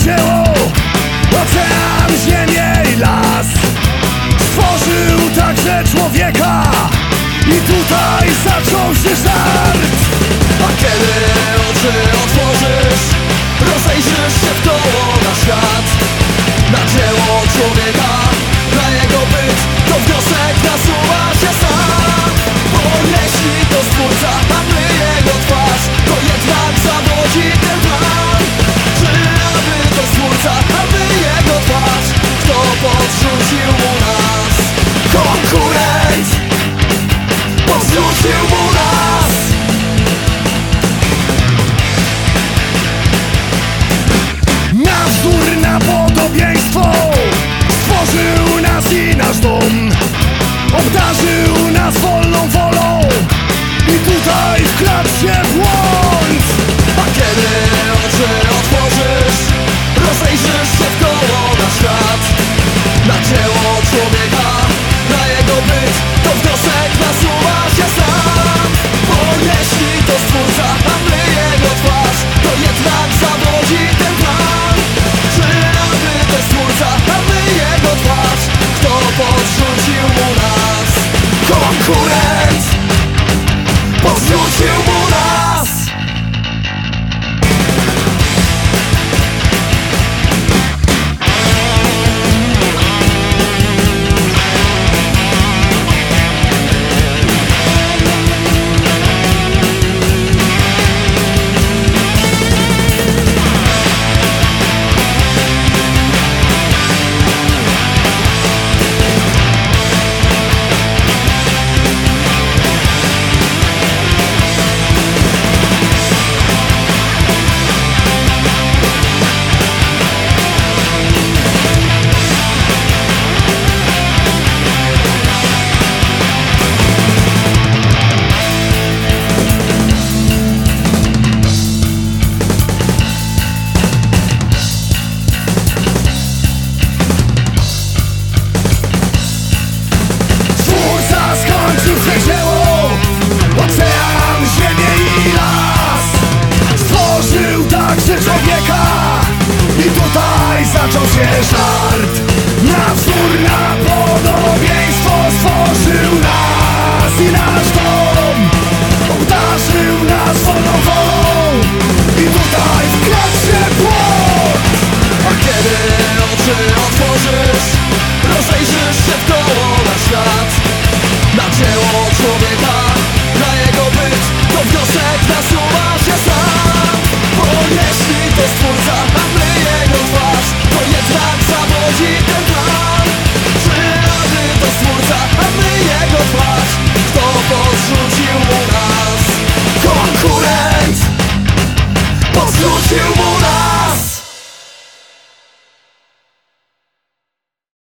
Imagine konkurent. Podrzucił mu zaczął się żart. Na wzór na pol patrz, kto porzucił nas Konkurent porzucił